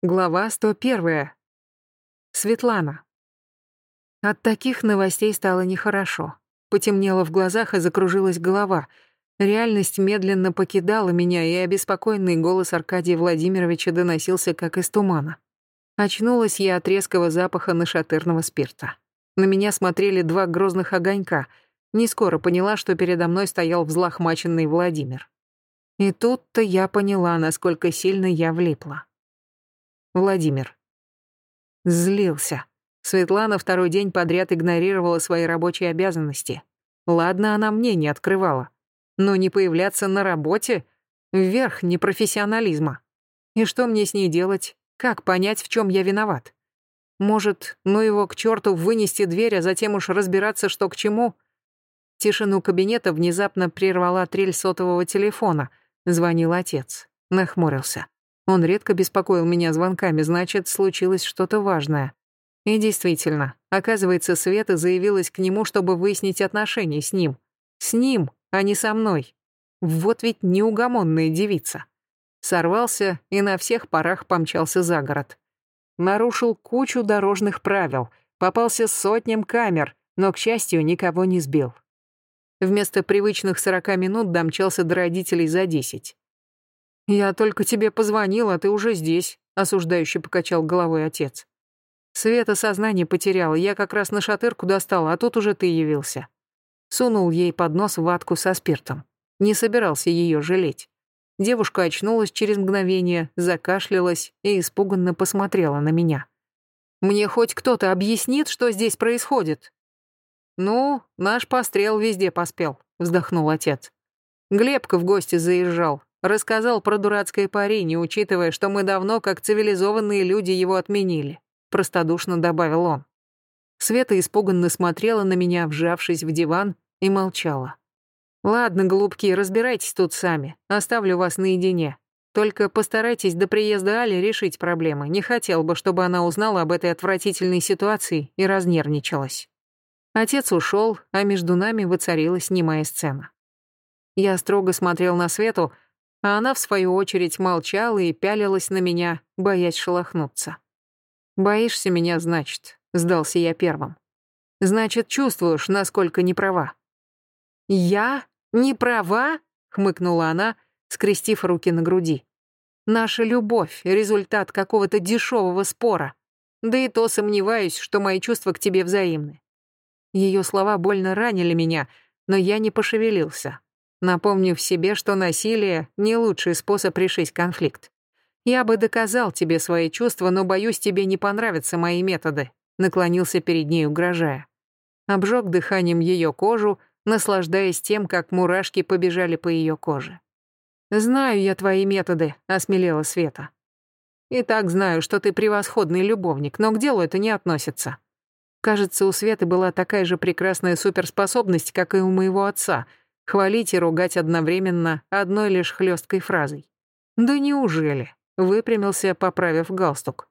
Глава 101. Светлана. От таких новостей стало нехорошо. Потемнело в глазах и закружилась голова. Реальность медленно покидала меня, и обеспокоенный голос Аркадия Владимировича доносился как из тумана. Очнулась я от резкого запаха нашатырного спирта. На меня смотрели два грозных огонька. Не скоро поняла, что передо мной стоял взлохмаченный Владимир. И тут-то я поняла, насколько сильно я влипла. Владимир. Злился. Светлана второй день подряд игнорировала свои рабочие обязанности. Ладно, она мне не открывала. Но не появляться на работе — вверх непрофессионализма. И что мне с ней делать? Как понять, в чем я виноват? Может, ну его к черту вынести дверь, а затем уж разбираться, что к чему? Тишину кабинета внезапно прервала трель сотового телефона. Звонил отец. Нахмурился. Он редко беспокоил меня звонками, значит, случилось что-то важное. И действительно, оказывается, Света заявилась к нему, чтобы выяснить отношения с ним. С ним, а не со мной. Вот ведь неугомонная девица. Сорвался и на всех парах помчался за город. Нарушил кучу дорожных правил, попался сотням камер, но, к счастью, никого не сбил. Вместо привычных сорока минут домчался до родителей за десять. «Я только тебе позвонил, а ты уже здесь», — осуждающе покачал головой отец. Света сознание потеряла, я как раз на шатырку достала, а тут уже ты явился. Сунул ей под нос ватку со спиртом. Не собирался ее жалеть. Девушка очнулась через мгновение, закашлялась и испуганно посмотрела на меня. «Мне хоть кто-то объяснит, что здесь происходит?» «Ну, наш пострел везде поспел», — вздохнул отец. Глебка в гости заезжал, Рассказал про дурацкое пари, не учитывая, что мы давно, как цивилизованные люди, его отменили. Простодушно добавил он. Света испуганно смотрела на меня, вжавшись в диван, и молчала. «Ладно, голубки, разбирайтесь тут сами. Оставлю вас наедине. Только постарайтесь до приезда Али решить проблемы. Не хотел бы, чтобы она узнала об этой отвратительной ситуации и разнервничалась». Отец ушел, а между нами воцарилась немая сцена. Я строго смотрел на Свету, а она, в свою очередь, молчала и пялилась на меня, боясь шелохнуться. «Боишься меня, значит?» — сдался я первым. «Значит, чувствуешь, насколько не права». «Я? Не права?» — хмыкнула она, скрестив руки на груди. «Наша любовь — результат какого-то дешевого спора. Да и то сомневаюсь, что мои чувства к тебе взаимны». Ее слова больно ранили меня, но я не пошевелился, напомнив себе, что насилие — не лучший способ решить конфликт. «Я бы доказал тебе свои чувства, но, боюсь, тебе не понравятся мои методы», наклонился перед ней, угрожая. Обжег дыханием ее кожу, наслаждаясь тем, как мурашки побежали по ее коже. «Знаю я твои методы», — осмелела Света. «И так знаю, что ты превосходный любовник, но к делу это не относится». Кажется, у Светы была такая же прекрасная суперспособность, как и у моего отца — Хвалить и ругать одновременно одной лишь хлесткой фразой. «Да неужели?» — выпрямился, поправив галстук.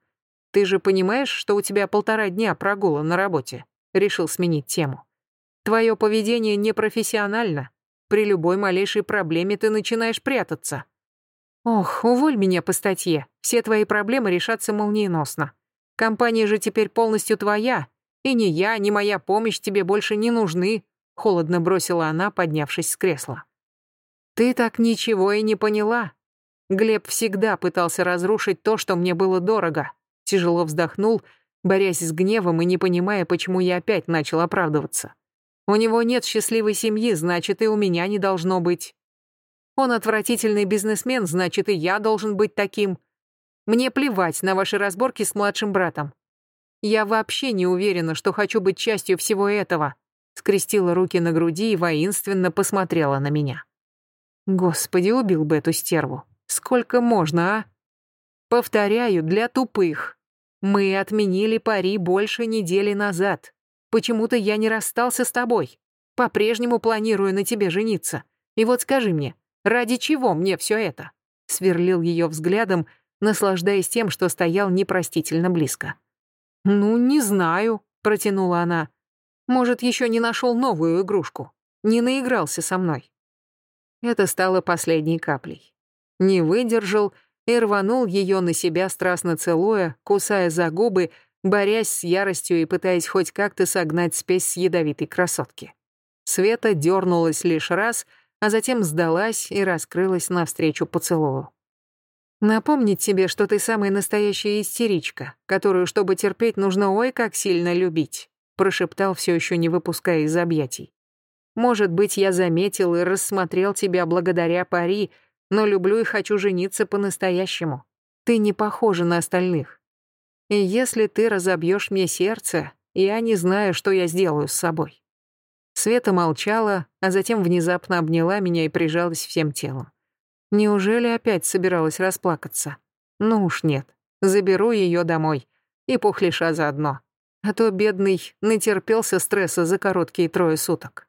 «Ты же понимаешь, что у тебя полтора дня прогула на работе?» — решил сменить тему. «Твое поведение непрофессионально. При любой малейшей проблеме ты начинаешь прятаться». «Ох, уволь меня по статье. Все твои проблемы решатся молниеносно. Компания же теперь полностью твоя, и ни я, ни моя помощь тебе больше не нужны, холодно бросила она, поднявшись с кресла. Ты так ничего и не поняла. Глеб всегда пытался разрушить то, что мне было дорого. Тяжело вздохнул, борясь с гневом и не понимая, почему я опять начал оправдываться. У него нет счастливой семьи, значит, и у меня не должно быть. Он отвратительный бизнесмен, значит, и я должен быть таким. Мне плевать на ваши разборки с младшим братом. Я вообще не уверена, что хочу быть частью всего этого скрестила руки на груди и воинственно посмотрела на меня. Господи, убил бы эту стерву. Сколько можно, а? Повторяю, для тупых. Мы отменили пари больше недели назад. Почему-то я не расстался с тобой. По-прежнему планирую на тебе жениться. И вот скажи мне, ради чего мне все это? Сверлил ее взглядом, наслаждаясь тем, что стоял непростительно близко. «Ну, не знаю», — протянула она. Может, еще не нашел новую игрушку. Не наигрался со мной. Это стало последней каплей. Не выдержал и рванул ее на себя, страстно целуя, кусая за губы, борясь с яростью и пытаясь хоть как-то согнать спесь с ядовитой красотки. Света дернулась лишь раз, а затем сдалась и раскрылась навстречу поцелую. Напомнить тебе, что ты самая настоящая истеричка, которую, чтобы терпеть, нужно ой как сильно любить, прошептал все еще не выпуская из объятий. Может быть, я заметил и рассмотрел тебя благодаря пари, но люблю и хочу жениться по-настоящему. Ты не похожа на остальных. И если ты разобьешь мне сердце, я не знаю, что я сделаю с собой. Света молчала, а затем внезапно обняла меня и прижалась всем телом. Неужели опять собиралась расплакаться? Ну уж нет. Заберу ее домой. И пухлиша заодно. А то бедный натерпелся стресса за короткие трое суток.